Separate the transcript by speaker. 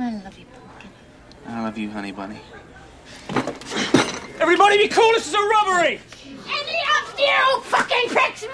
Speaker 1: I love you, pumpkin.
Speaker 2: I love you, honey bunny.
Speaker 3: Everybody be cool, this is a robbery!
Speaker 1: Any of you fucking pricks